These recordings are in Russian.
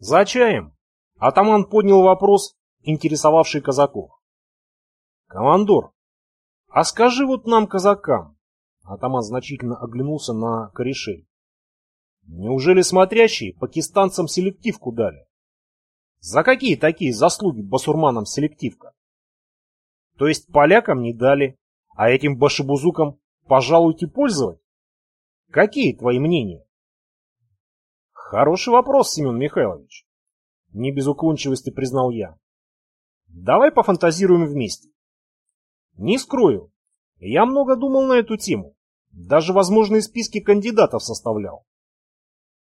За чаем. Атаман поднял вопрос, интересовавший казаков. Командор, а скажи вот нам, казакам, Атаман значительно оглянулся на корешей. Неужели смотрящие пакистанцам селективку дали? За какие такие заслуги басурманам селективка? То есть полякам не дали, а этим башебузукам пожалуйте пользовать? Какие твои мнения? Хороший вопрос, Семен Михайлович. Не без уклончивости признал я. Давай пофантазируем вместе. Не скрою, я много думал на эту тему. Даже возможные списки кандидатов составлял.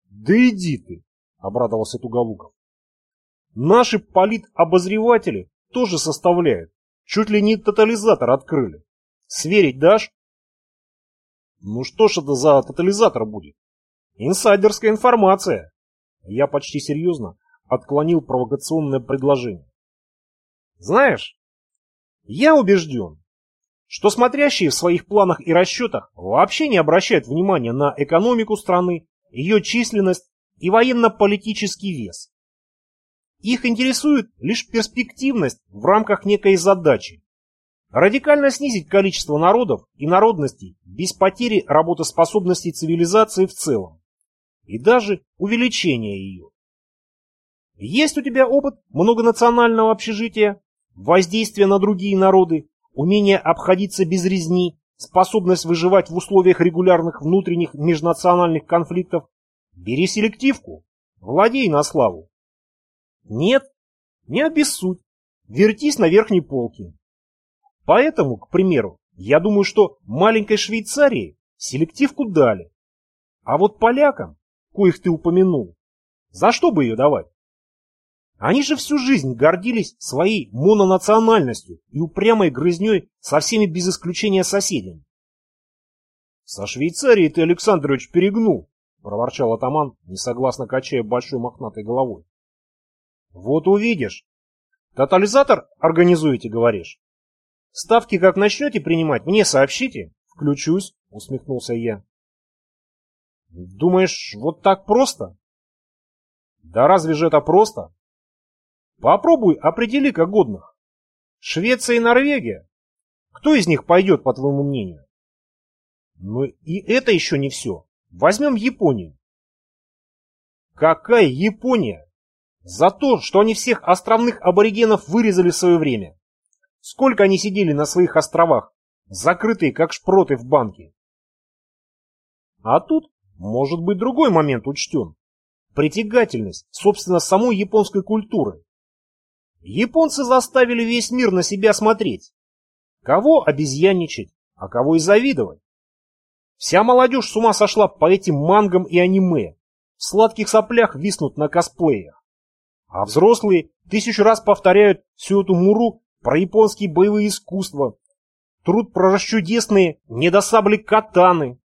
Да иди ты, обрадовался Туголуков. Наши политобозреватели тоже составляют. Чуть ли не тотализатор открыли. Сверить дашь? Ну что ж это за тотализатор будет? Инсайдерская информация. Я почти серьезно отклонил провокационное предложение. Знаешь, я убежден, что смотрящие в своих планах и расчетах вообще не обращают внимания на экономику страны, ее численность и военно-политический вес. Их интересует лишь перспективность в рамках некой задачи. Радикально снизить количество народов и народностей без потери работоспособности цивилизации в целом. И даже увеличения ее. Есть у тебя опыт многонационального общежития, воздействия на другие народы, умение обходиться без резни, способность выживать в условиях регулярных внутренних межнациональных конфликтов, бери селективку, владей на славу. Нет, не обессудь, вертись на верхней полке. Поэтому, к примеру, я думаю, что маленькой Швейцарии селективку дали. А вот полякам, коих ты упомянул, за что бы ее давать? Они же всю жизнь гордились своей мононациональностью и упрямой грызней со всеми без исключения соседями. «Со Швейцарией ты, Александрович, перегнул», — проворчал атаман, несогласно качая большой мохнатой головой. «Вот увидишь. Тотализатор организуете, говоришь? Ставки как начнете принимать, мне сообщите. Включусь», — усмехнулся я. «Думаешь, вот так просто?» «Да разве же это просто?» Попробуй определи-ка годных. Швеция и Норвегия. Кто из них пойдет, по твоему мнению? Ну и это еще не все. Возьмем Японию. Какая Япония? За то, что они всех островных аборигенов вырезали в свое время. Сколько они сидели на своих островах, закрытые как шпроты в банке. А тут может быть другой момент учтен. Притягательность, собственно, самой японской культуры. Японцы заставили весь мир на себя смотреть. Кого обезьянничать, а кого и завидовать. Вся молодежь с ума сошла по этим мангам и аниме. В сладких соплях виснут на косплеях. А взрослые тысячу раз повторяют всю эту муру про японские боевые искусства. Труд про расчудесные недосабли катаны.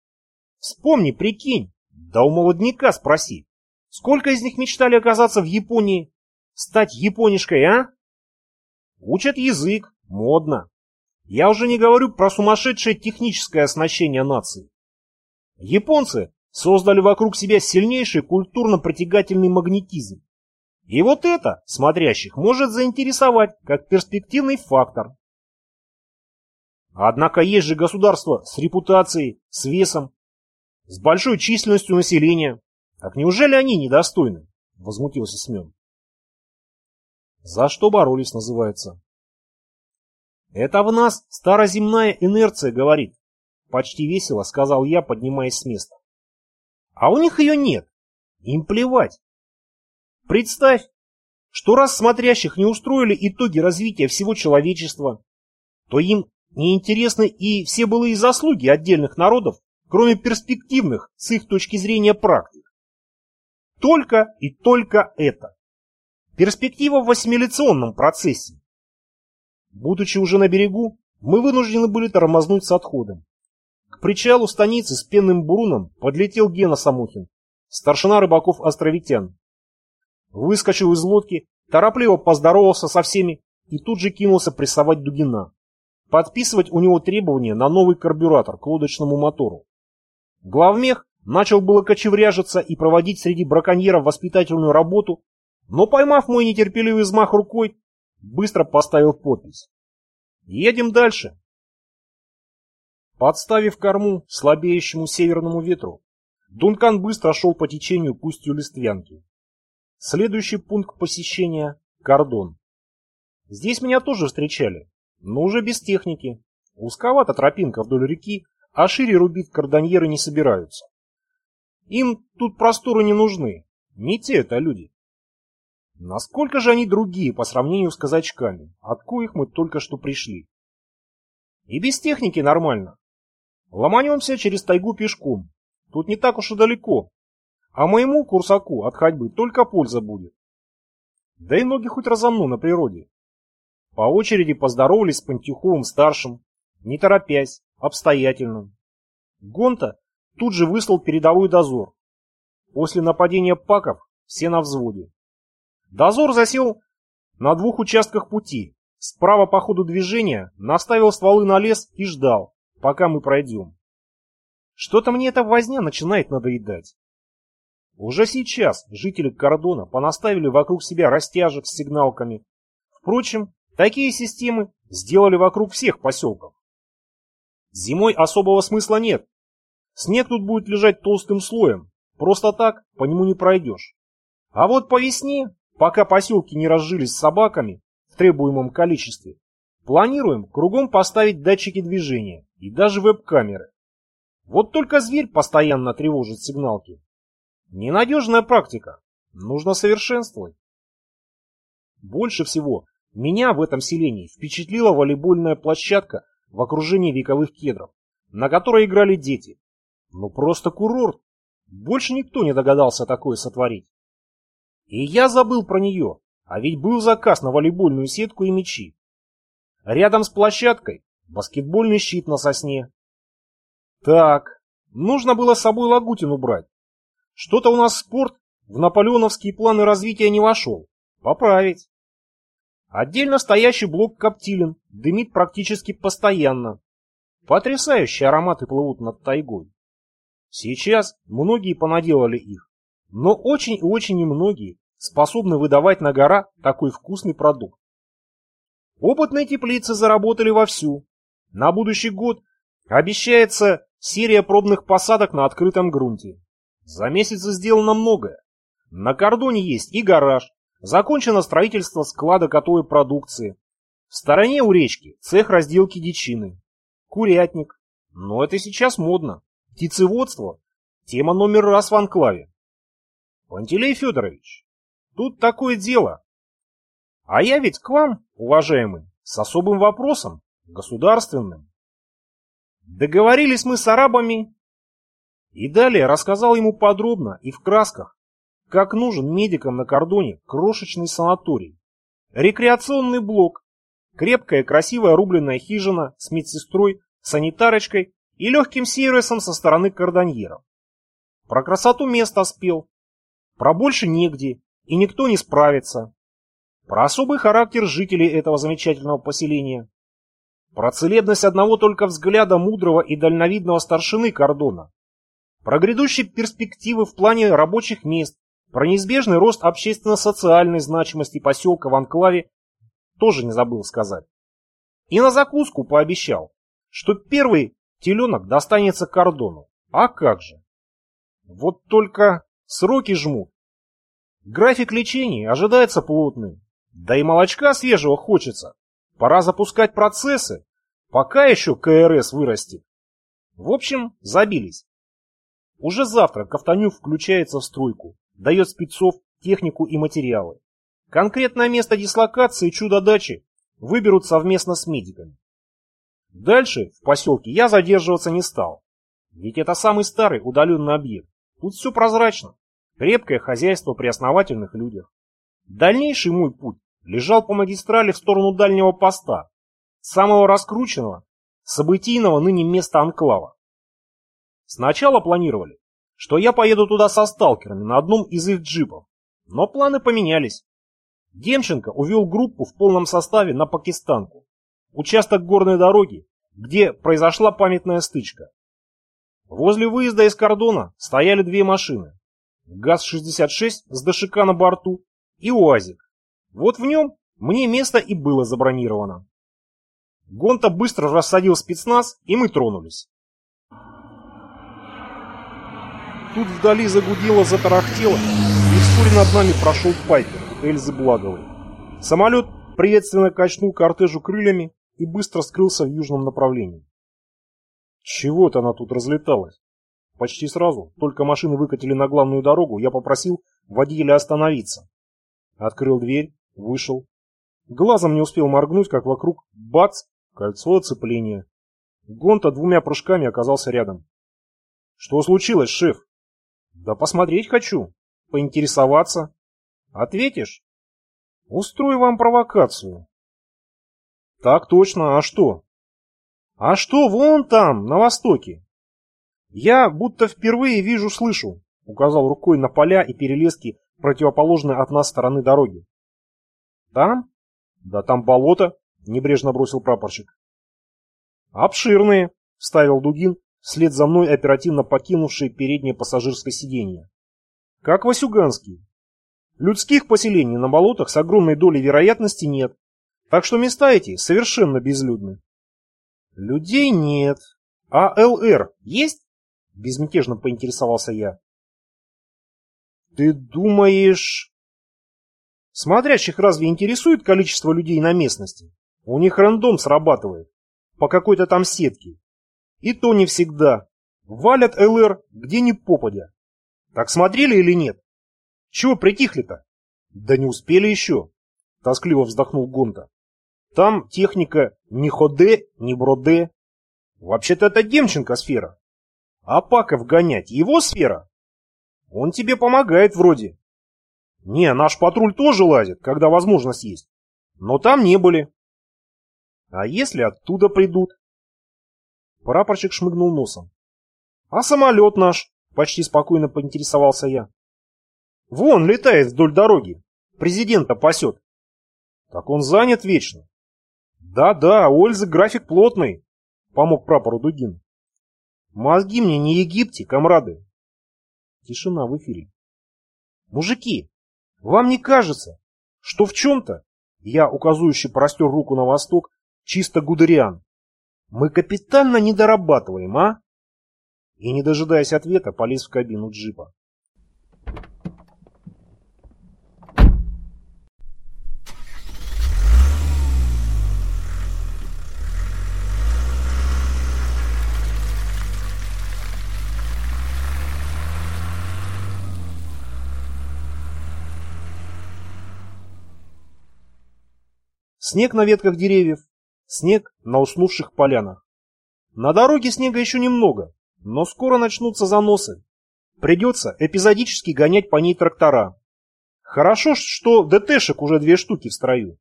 Вспомни, прикинь, да у молодняка спроси. Сколько из них мечтали оказаться в Японии Стать японишкой, а? Учат язык, модно. Я уже не говорю про сумасшедшее техническое оснащение нации. Японцы создали вокруг себя сильнейший культурно-притягательный магнетизм. И вот это, смотрящих, может заинтересовать как перспективный фактор. Однако есть же государства с репутацией, с весом, с большой численностью населения. Так неужели они недостойны? Возмутился Семен. За что боролись, называется. Это в нас староземная инерция говорит. Почти весело сказал я, поднимаясь с места. А у них ее нет. Им плевать. Представь, что раз смотрящих не устроили итоги развития всего человечества, то им неинтересны и все былые заслуги отдельных народов, кроме перспективных с их точки зрения практик. Только и только это. Перспектива в ассимиляционном процессе. Будучи уже на берегу, мы вынуждены были тормознуть с отходом. К причалу станицы с пенным буруном подлетел Гена Самухин, старшина рыбаков-островитян. Выскочил из лодки, торопливо поздоровался со всеми и тут же кинулся прессовать Дугина. Подписывать у него требования на новый карбюратор к лодочному мотору. Главмех начал было кочевряжиться и проводить среди браконьеров воспитательную работу, но поймав мой нетерпеливый взмах рукой, быстро поставил подпись. Едем дальше. Подставив корму слабеющему северному ветру, Дункан быстро шел по течению к устью Листвянки. Следующий пункт посещения — Кордон. Здесь меня тоже встречали, но уже без техники. Узковата тропинка вдоль реки, а шире рубить кордоньеры не собираются. Им тут просторы не нужны, не те это люди. Насколько же они другие по сравнению с казачками, от коих мы только что пришли. И без техники нормально. Ломанемся через тайгу пешком. Тут не так уж и далеко. А моему курсаку от ходьбы только польза будет. Да и ноги хоть разомну на природе. По очереди поздоровались с Пантюховым-старшим, не торопясь, обстоятельно. Гонта тут же выслал передовой дозор. После нападения паков все на взводе. Дозор засел на двух участках пути. Справа по ходу движения наставил стволы на лес и ждал, пока мы пройдем. Что-то мне эта возня начинает надоедать. Уже сейчас жители кордона понаставили вокруг себя растяжек с сигналками. Впрочем, такие системы сделали вокруг всех поселков. Зимой особого смысла нет. Снег тут будет лежать толстым слоем, просто так по нему не пройдешь. А вот по весне пока поселки не разжились собаками в требуемом количестве, планируем кругом поставить датчики движения и даже веб-камеры. Вот только зверь постоянно тревожит сигналки. Ненадежная практика. Нужно совершенствовать. Больше всего меня в этом селении впечатлила волейбольная площадка в окружении вековых кедров, на которой играли дети. Ну просто курорт. Больше никто не догадался такое сотворить. И я забыл про нее, а ведь был заказ на волейбольную сетку и мячи. Рядом с площадкой баскетбольный щит на сосне. Так, нужно было с собой Лагутин убрать. Что-то у нас спорт в наполеоновские планы развития не вошел. Поправить. Отдельно стоящий блок коптилин дымит практически постоянно. Потрясающие ароматы плывут над тайгой. Сейчас многие понаделали их, но очень и очень немногие способны выдавать на гора такой вкусный продукт. Опытные теплицы заработали вовсю. На будущий год обещается серия пробных посадок на открытом грунте. За месяц сделано многое. На кордоне есть и гараж, закончено строительство склада готовой продукции. В стороне у речки цех разделки дичины. Курятник. Но это сейчас модно. Птицеводство – тема номер раз в анклаве. Пантелей Федорович, Тут такое дело. А я ведь к вам, уважаемый, с особым вопросом, государственным. Договорились мы с арабами. И далее рассказал ему подробно и в красках, как нужен медикам на кордоне крошечный санаторий, рекреационный блок, крепкая красивая рубленная хижина с медсестрой, санитарочкой и легким сервисом со стороны кордоньеров. Про красоту места спел, про больше негде и никто не справится. Про особый характер жителей этого замечательного поселения. Про целебность одного только взгляда мудрого и дальновидного старшины кордона. Про грядущие перспективы в плане рабочих мест, про неизбежный рост общественно-социальной значимости поселка в Анклаве тоже не забыл сказать. И на закуску пообещал, что первый теленок достанется кордону. А как же? Вот только сроки жмут. График лечения ожидается плотный. Да и молочка свежего хочется. Пора запускать процессы, пока еще КРС вырастет. В общем, забились. Уже завтра Ковтанюк включается в стройку, дает спецов, технику и материалы. Конкретное место дислокации чудо-дачи выберут совместно с медиками. Дальше, в поселке, я задерживаться не стал. Ведь это самый старый удаленный объект. Тут все прозрачно. Крепкое хозяйство при основательных людях. Дальнейший мой путь лежал по магистрали в сторону дальнего поста, самого раскрученного, событийного ныне места анклава. Сначала планировали, что я поеду туда со сталкерами на одном из их джипов, но планы поменялись. Демченко увел группу в полном составе на Пакистанку, участок горной дороги, где произошла памятная стычка. Возле выезда из кордона стояли две машины. ГАЗ-66 с ДШК на борту и УАЗик. Вот в нем мне место и было забронировано. Гонта быстро рассадил спецназ, и мы тронулись. Тут вдали загудело, затарахтело, и вскоре над нами прошел Пайпер Эльзы Благовой. Самолет приветственно качнул кортежу крыльями и быстро скрылся в южном направлении. Чего-то она тут разлеталась. Почти сразу, только машины выкатили на главную дорогу, я попросил водителя остановиться. Открыл дверь, вышел. Глазом не успел моргнуть, как вокруг бац, кольцо оцепления. Гонта двумя прыжками оказался рядом. «Что случилось, шеф?» «Да посмотреть хочу. Поинтересоваться. Ответишь?» «Устрою вам провокацию». «Так точно. А что?» «А что вон там, на востоке?» «Я будто впервые вижу-слышу», — указал рукой на поля и перелески противоположной от нас стороны дороги. «Там? Да там болото», — небрежно бросил прапорщик. «Обширные», — вставил Дугин, вслед за мной оперативно покинувший переднее пассажирское сиденье. «Как Васюганский. Людских поселений на болотах с огромной долей вероятности нет, так что места эти совершенно безлюдны». «Людей нет. А ЛР есть?» — безмятежно поинтересовался я. «Ты думаешь...» Смотрящих разве интересует количество людей на местности? У них рандом срабатывает. По какой-то там сетке. И то не всегда. Валят ЛР где ни попадя. Так смотрели или нет? Чего притихли-то? Да не успели еще. Тоскливо вздохнул Гонта. Там техника ни ходе, ни броде. Вообще-то это Демченко сфера. А Паков гонять его сфера? Он тебе помогает вроде. Не, наш патруль тоже лазит, когда возможность есть. Но там не были. А если оттуда придут? Прапорщик шмыгнул носом. А самолет наш? Почти спокойно поинтересовался я. Вон летает вдоль дороги. Президента пасет. Так он занят вечно. Да-да, у Ользы график плотный, помог прапору Дугин. Мозги мне не Египте, комрады. Тишина в эфире. Мужики, вам не кажется, что в чем-то, я указывающий простер руку на восток, чисто гудериан, мы капитально недорабатываем, а? И, не дожидаясь ответа, полез в кабину джипа. Снег на ветках деревьев, снег на уснувших полянах. На дороге снега еще немного, но скоро начнутся заносы. Придется эпизодически гонять по ней трактора. Хорошо, что ДТшек уже две штуки в строю.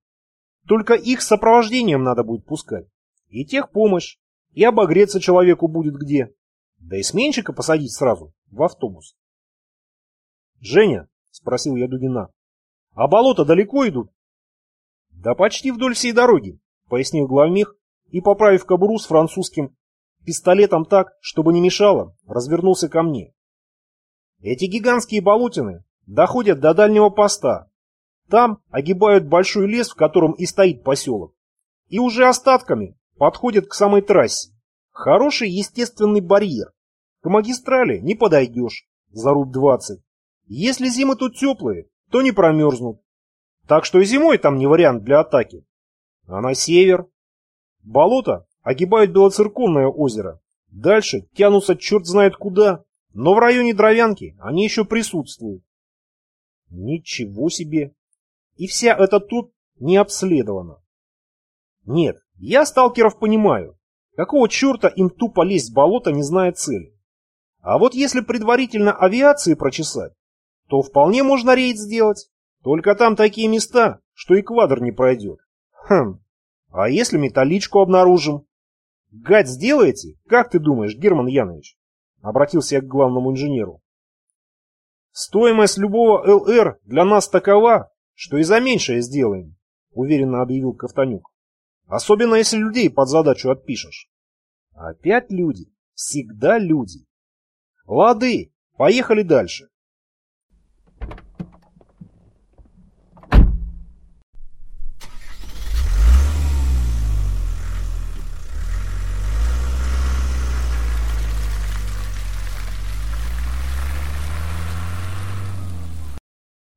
Только их с сопровождением надо будет пускать. И техпомощь, и обогреться человеку будет где. Да и сменщика посадить сразу, в автобус. «Женя», — спросил я Дугина, — «а болото далеко идут?» «Да почти вдоль всей дороги», — пояснил главмех и, поправив кобуру с французским пистолетом так, чтобы не мешало, развернулся ко мне. «Эти гигантские болотины доходят до дальнего поста. Там огибают большой лес, в котором и стоит поселок. И уже остатками подходят к самой трассе. Хороший естественный барьер. К магистрали не подойдешь за руб 20. Если зимы тут теплые, то не промерзнут. Так что и зимой там не вариант для атаки. А на север? Болото огибают Белоцерковное озеро. Дальше тянутся черт знает куда, но в районе Дровянки они еще присутствуют. Ничего себе! И вся эта тут не обследована. Нет, я сталкеров понимаю. Какого черта им тупо лезть в болото, не зная цели? А вот если предварительно авиации прочесать, то вполне можно рейд сделать. Только там такие места, что и квадр не пройдет. Хм, а если металличку обнаружим? Гать сделаете? Как ты думаешь, Герман Янович? Обратился я к главному инженеру. Стоимость любого ЛР для нас такова, что и за меньшее сделаем, уверенно объявил Ковтанюк. Особенно если людей под задачу отпишешь. Опять люди. Всегда люди. Лады, поехали дальше.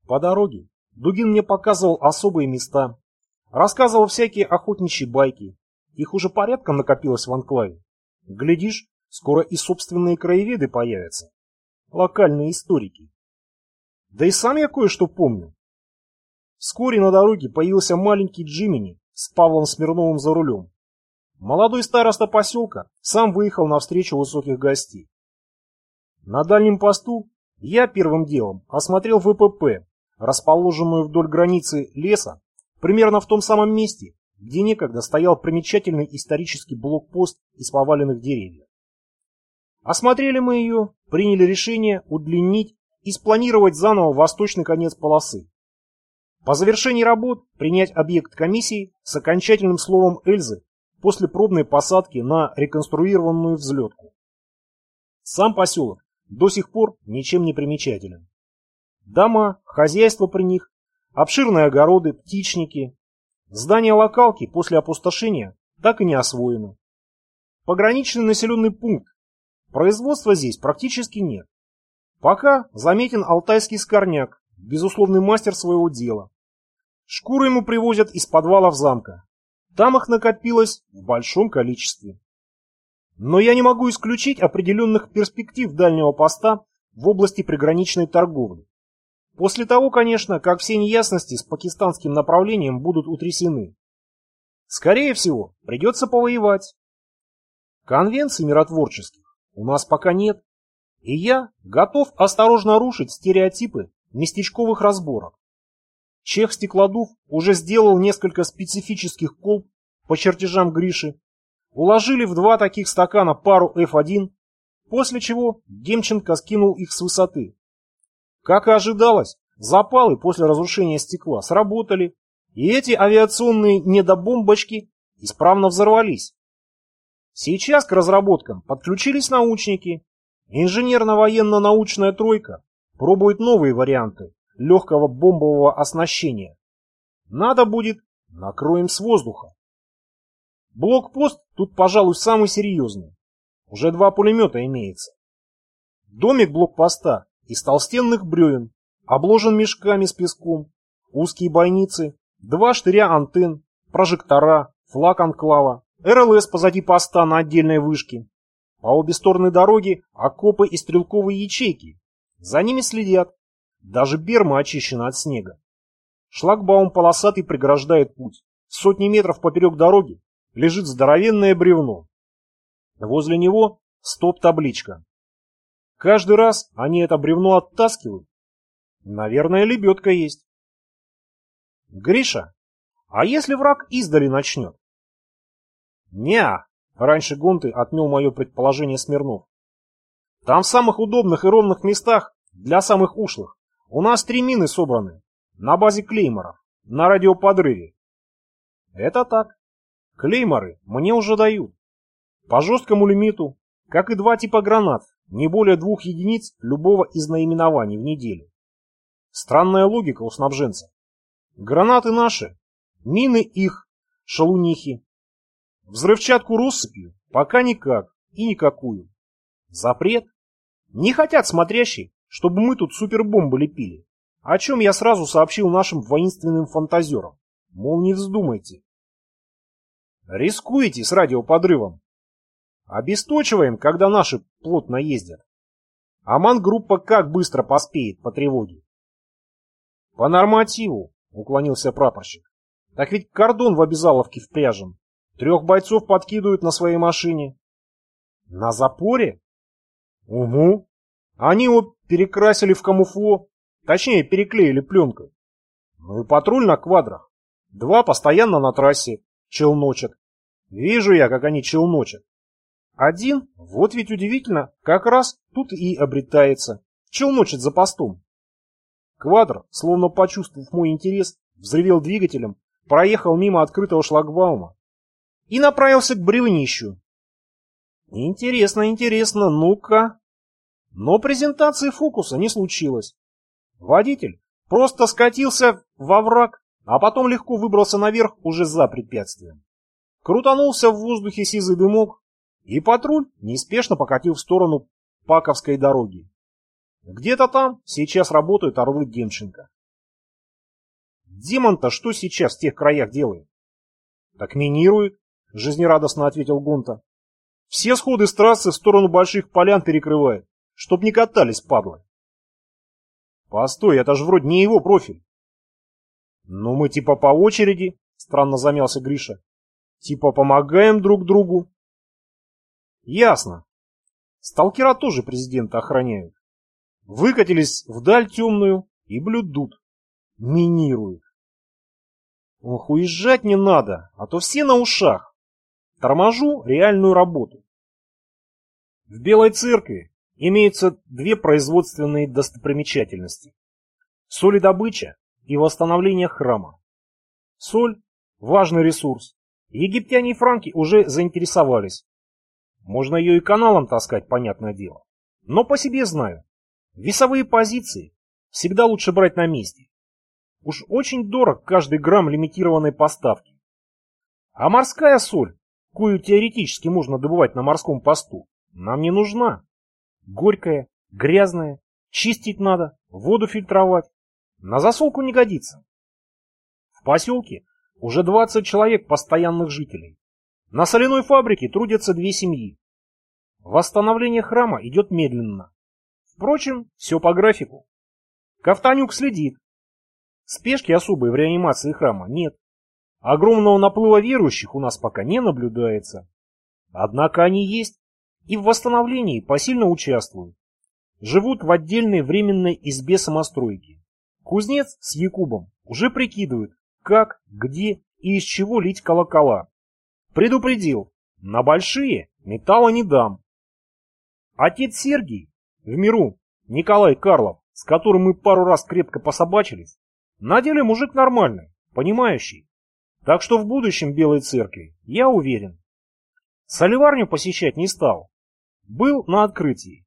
По дороге Дугин мне показывал особые места, рассказывал всякие охотничьи байки. Их уже порядком накопилось в анклаве. Глядишь, скоро и собственные краеведы появятся. Локальные историки. Да и сам я кое-что помню. Вскоре на дороге появился маленький Джимини с Павлом Смирновым за рулем. Молодой староста поселка сам выехал навстречу высоких гостей. На дальнем посту я первым делом осмотрел ВПП, расположенную вдоль границы леса, примерно в том самом месте, где некогда стоял примечательный исторический блокпост из поваленных деревьев. Осмотрели мы ее, приняли решение удлинить и спланировать заново восточный конец полосы. По завершении работ принять объект комиссии с окончательным словом Эльзы после пробной посадки на реконструированную взлетку. Сам поселок до сих пор ничем не примечателен. Дома, хозяйство при них, обширные огороды, птичники. Здание локалки после опустошения так и не освоено. Пограничный населенный пункт. Производства здесь практически нет. Пока заметен алтайский скорняк, безусловный мастер своего дела. Шкуры ему привозят из подвалов замка. Там их накопилось в большом количестве. Но я не могу исключить определенных перспектив дальнего поста в области приграничной торговли. После того, конечно, как все неясности с пакистанским направлением будут утрясены. Скорее всего, придется повоевать. Конвенций миротворческих у нас пока нет, и я готов осторожно рушить стереотипы местечковых разборок. Чех Стеклодув уже сделал несколько специфических колб по чертежам Гриши, уложили в два таких стакана пару F1, после чего Демченко скинул их с высоты. Как и ожидалось, запалы после разрушения стекла сработали, и эти авиационные недобомбочки исправно взорвались. Сейчас к разработкам подключились научники. Инженерно-военно-научная тройка пробует новые варианты легкого бомбового оснащения. Надо будет, накроем с воздуха. Блокпост тут, пожалуй, самый серьезный. Уже два пулемета имеется. Домик блокпоста из толстенных бревен, обложен мешками с песком, узкие бойницы, два штыря антенн, прожектора, флаг анклава, РЛС позади поста на отдельной вышке. По обе стороны дороги окопы и стрелковые ячейки. За ними следят. Даже берма очищена от снега. Шлагбаум полосатый преграждает путь. Сотни метров поперек дороги лежит здоровенное бревно. Возле него стоп-табличка. Каждый раз они это бревно оттаскивают. Наверное, лебедка есть. Гриша, а если враг издали начнет? Неа, раньше Гонты отмел мое предположение Смирнов. Там в самых удобных и ровных местах, для самых ушлых, у нас три мины собраны, на базе клейморов, на радиоподрыве. Это так. Клейморы мне уже дают. По жесткому лимиту, как и два типа гранат, не более двух единиц любого из наименований в неделю. Странная логика у снабженца. Гранаты наши, мины их, шалунихи. Взрывчатку россыпью пока никак и никакую. Запрет. Не хотят смотрящие, чтобы мы тут супербомбы лепили. О чем я сразу сообщил нашим воинственным фантазерам. Мол, не вздумайте. Рискуете с радиоподрывом. Обесточиваем, когда наши плотно ездят. А мангруппа как быстро поспеет по тревоге? По нормативу, уклонился прапорщик. Так ведь кордон в обязаловке впряжен. Трех бойцов подкидывают на своей машине. На запоре? Угу. Они его перекрасили в камуфло, точнее переклеили пленкой. Ну и патруль на квадрах. Два постоянно на трассе, челночат. Вижу я, как они челночат. Один, вот ведь удивительно, как раз тут и обретается. Челночит за постом. Квадр, словно почувствовав мой интерес, взревел двигателем, проехал мимо открытого шлагбаума и направился к бревнищу. Интересно, интересно, ну-ка. Но презентации фокуса не случилось. Водитель просто скатился во враг, а потом легко выбрался наверх уже за препятствием. Крутанулся в воздухе сизый дымок, и патруль неспешно покатил в сторону Паковской дороги. Где-то там сейчас работают орлы Демченко. Демон-то что сейчас в тех краях делает? Так минирует, жизнерадостно ответил Гунта. Все сходы с трассы в сторону больших полян перекрывает, чтоб не катались, падлы. Постой, это же вроде не его профиль. Ну мы типа по очереди, странно замялся Гриша. Типа помогаем друг другу. Ясно. Сталкера тоже президента охраняют. Выкатились вдаль темную и блюдут. Минируют. Ох, уезжать не надо, а то все на ушах. Торможу реальную работу. В Белой Церкви имеются две производственные достопримечательности. Солидобыча и восстановление храма. Соль – важный ресурс. Египтяне и франки уже заинтересовались. Можно ее и каналом таскать, понятное дело. Но по себе знаю. Весовые позиции всегда лучше брать на месте. Уж очень дорог каждый грамм лимитированной поставки. А морская соль, кою теоретически можно добывать на морском посту, нам не нужна. Горькая, грязная, чистить надо, воду фильтровать. На засолку не годится. В поселке уже 20 человек постоянных жителей. На соляной фабрике трудятся две семьи. Восстановление храма идет медленно. Впрочем, все по графику. Ковтанюк следит. Спешки особой в реанимации храма нет. Огромного наплыва верующих у нас пока не наблюдается. Однако они есть и в восстановлении посильно участвуют. Живут в отдельной временной избе самостройки. Кузнец с Якубом уже прикидывают, как, где и из чего лить колокола. Предупредил, на большие металла не дам. Отец Сергий, в миру Николай Карлов, с которым мы пару раз крепко пособачились, на деле мужик нормальный, понимающий. Так что в будущем Белой Церкви, я уверен. Соливарню посещать не стал. Был на открытии.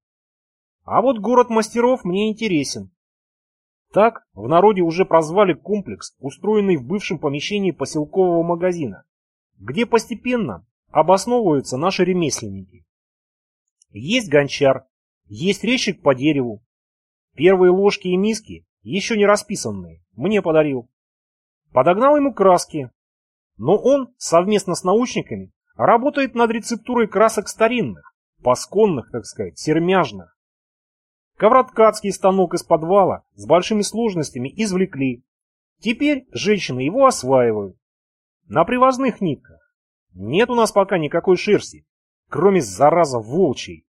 А вот город мастеров мне интересен. Так в народе уже прозвали комплекс, устроенный в бывшем помещении поселкового магазина, где постепенно обосновываются наши ремесленники. Есть гончар, есть резчик по дереву. Первые ложки и миски, еще не расписанные, мне подарил. Подогнал ему краски, но он совместно с научниками работает над рецептурой красок старинных, пасконных, так сказать, сермяжных. Ковроткацкий станок из подвала с большими сложностями извлекли. Теперь женщины его осваивают. На привозных нитках. Нет у нас пока никакой шерсти, кроме зараза волчьей.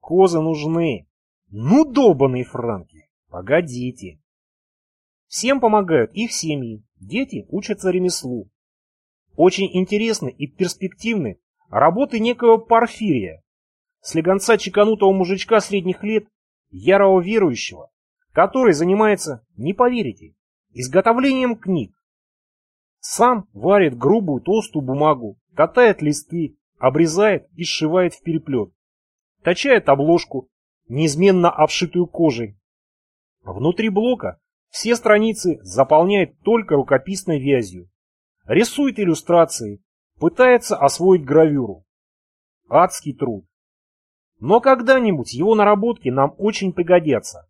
Козы нужны. Ну, долбаные франки, погодите. Всем помогают их семьи, дети учатся ремеслу. Очень интересны и перспективны работы некого Порфирия, слегонца чеканутого мужичка средних лет, ярого верующего, который занимается, не поверите, изготовлением книг. Сам варит грубую толстую бумагу, катает листы, обрезает и сшивает в переплет. Точает обложку, неизменно обшитую кожей. Внутри блока все страницы заполняет только рукописной вязью. Рисует иллюстрации, пытается освоить гравюру. Адский труд. Но когда-нибудь его наработки нам очень пригодятся.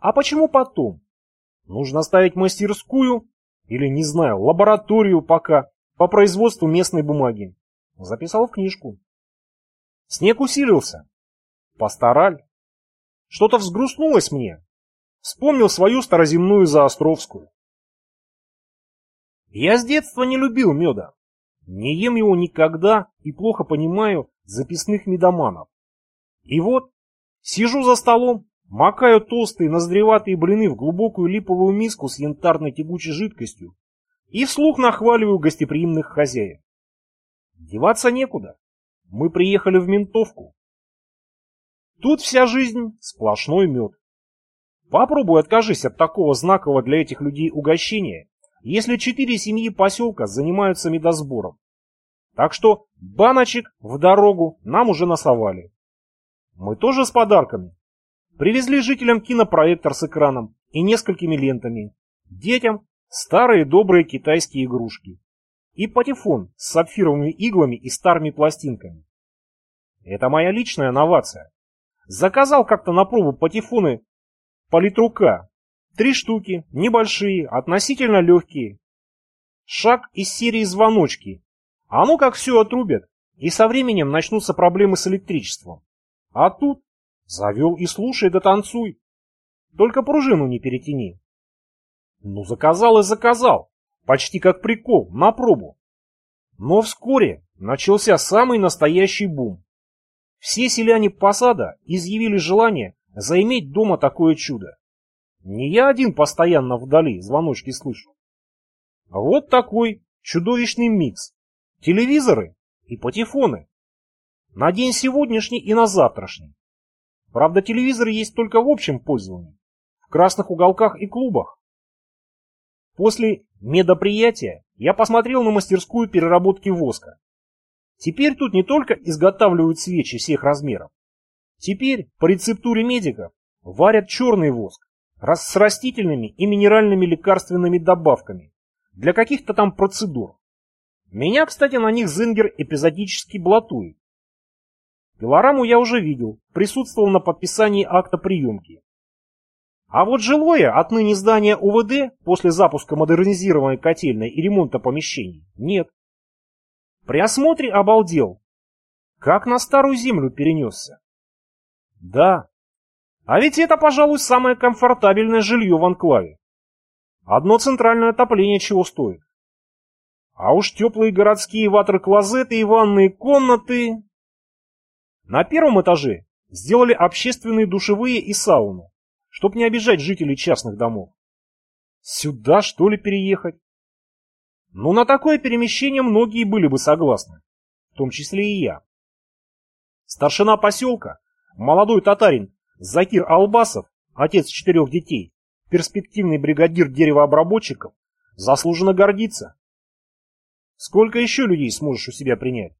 А почему потом? Нужно ставить мастерскую или, не знаю, лабораторию пока по производству местной бумаги. Записал в книжку. Снег усилился. Постараль. Что-то взгрустнулось мне. Вспомнил свою староземную Заостровскую. Я с детства не любил меда. Не ем его никогда и плохо понимаю записных медоманов. И вот, сижу за столом, макаю толстые ноздреватые блины в глубокую липовую миску с янтарной тягучей жидкостью и вслух нахваливаю гостеприимных хозяев. Деваться некуда. Мы приехали в ментовку. Тут вся жизнь сплошной мед. Попробуй откажись от такого знакового для этих людей угощения, если четыре семьи поселка занимаются медосбором. Так что баночек в дорогу нам уже насовали. Мы тоже с подарками. Привезли жителям кинопроектор с экраном и несколькими лентами. Детям старые добрые китайские игрушки. И патефон с сапфировыми иглами и старыми пластинками. Это моя личная новация. Заказал как-то на пробу патефоны политрука. Три штуки, небольшие, относительно легкие. Шаг из серии звоночки. А ну как все отрубят, и со временем начнутся проблемы с электричеством. А тут завел и слушай да танцуй. Только пружину не перетяни. Ну, заказал и заказал. Почти как прикол, на пробу. Но вскоре начался самый настоящий бум. Все селяне посада изъявили желание заиметь дома такое чудо. Не я один постоянно вдали звоночки слышу. Вот такой чудовищный микс. Телевизоры и патефоны. На день сегодняшний и на завтрашний. Правда, телевизоры есть только в общем пользовании, в красных уголках и клубах. После медоприятия я посмотрел на мастерскую переработки воска. Теперь тут не только изготавливают свечи всех размеров. Теперь по рецептуре медиков варят черный воск с растительными и минеральными лекарственными добавками для каких-то там процедур. Меня, кстати, на них Зингер эпизодически блатует. Пилораму я уже видел, присутствовал на подписании акта приемки. А вот жилое отныне здание УВД после запуска модернизированной котельной и ремонта помещений нет. При осмотре обалдел. Как на старую землю перенесся. Да. А ведь это, пожалуй, самое комфортабельное жилье в анклаве. Одно центральное отопление чего стоит. А уж теплые городские ватер-клозеты и ванные комнаты... На первом этаже сделали общественные душевые и сауну, чтоб не обижать жителей частных домов. Сюда, что ли, переехать? Ну, на такое перемещение многие были бы согласны, в том числе и я. Старшина поселка, молодой татарин Закир Албасов, отец четырех детей, перспективный бригадир деревообработчиков, заслуженно гордится. Сколько еще людей сможешь у себя принять?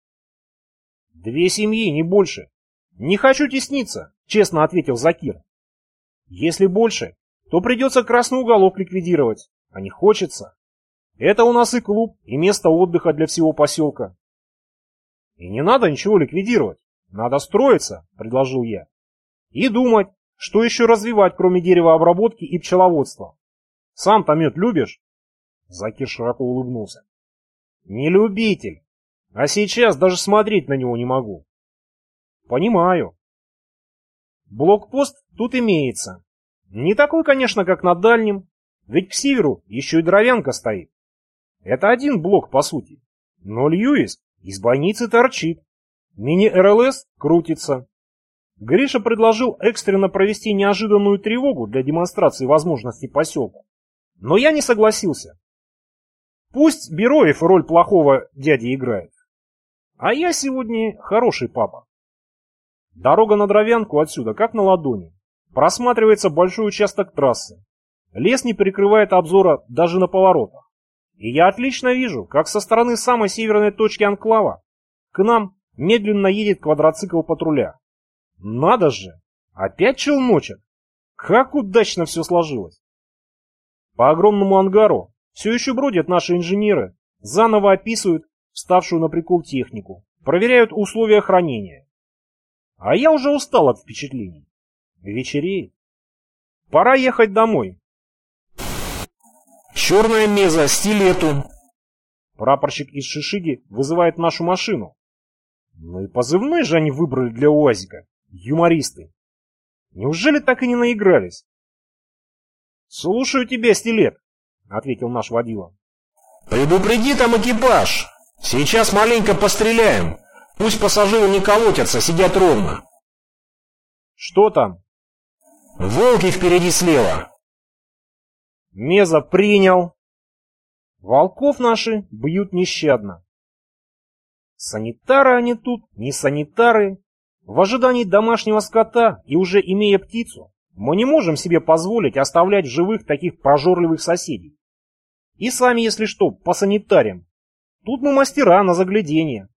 Две семьи, не больше. Не хочу тесниться, честно ответил Закир. Если больше, то придется красный уголок ликвидировать, а не хочется. Это у нас и клуб, и место отдыха для всего поселка. И не надо ничего ликвидировать, надо строиться, предложил я. И думать, что еще развивать, кроме деревообработки и пчеловодства. Сам-то мед любишь? Закир широко улыбнулся. Не любитель. А сейчас даже смотреть на него не могу. Понимаю. Блокпост тут имеется. Не такой, конечно, как на дальнем, ведь к северу еще и дровянка стоит. Это один блок, по сути. Но Льюис из бойницы торчит. Мини-РЛС крутится. Гриша предложил экстренно провести неожиданную тревогу для демонстрации возможностей поселка. Но я не согласился. Пусть Бероев роль плохого дяди играет. А я сегодня хороший папа. Дорога на Дровянку отсюда, как на ладони. Просматривается большой участок трассы. Лес не перекрывает обзора даже на поворотах. И я отлично вижу, как со стороны самой северной точки анклава к нам медленно едет квадроцикл патруля. Надо же! Опять челночек! Как удачно все сложилось! По огромному ангару все еще бродят наши инженеры, заново описывают вставшую на прикол технику, проверяют условия хранения. А я уже устал от впечатлений. Вечереет. Пора ехать домой. Черная меза, стилету. Прапорщик из Шишиги вызывает нашу машину. Ну и позывной же они выбрали для УАЗика. Юмористы. Неужели так и не наигрались? Слушаю тебя, стилет. — ответил наш водила. «Предупреди там экипаж! Сейчас маленько постреляем! Пусть пассажиры не колотятся, сидят ровно!» «Что там?» «Волки впереди слева!» «Меза принял!» Волков наши бьют нещадно. Санитары они тут, не санитары. В ожидании домашнего скота и уже имея птицу, мы не можем себе позволить оставлять в живых таких прожорливых соседей. И сами, если что, по санитариям. Тут мы мастера на заглядение.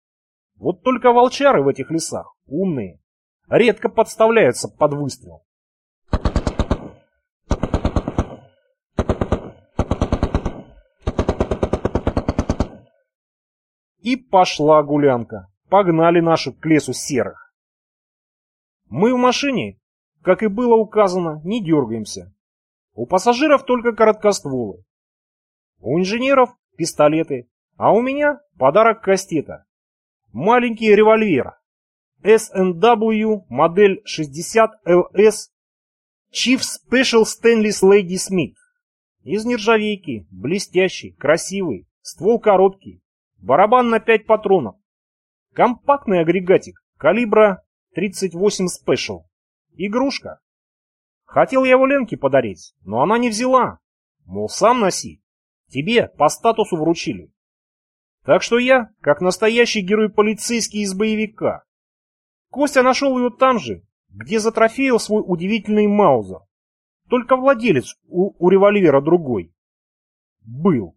Вот только волчары в этих лесах умные. Редко подставляются под выстрел. И пошла гулянка. Погнали нашу к лесу серых. Мы в машине, как и было указано, не дергаемся. У пассажиров только короткостволы. У инженеров пистолеты, а у меня подарок кастета. Маленький револьвер. S&W модель 60LS Chief Special Stainless Lady Smith. Из нержавейки, блестящий, красивый, ствол короткий, барабан на 5 патронов. Компактный агрегатик, калибра 38 Special. Игрушка. Хотел я его Ленке подарить, но она не взяла. Мол, сам носи. Тебе по статусу вручили. Так что я, как настоящий герой полицейский из боевика. Костя нашел ее там же, где затрофеил свой удивительный Маузер. Только владелец у, у револьвера другой. Был.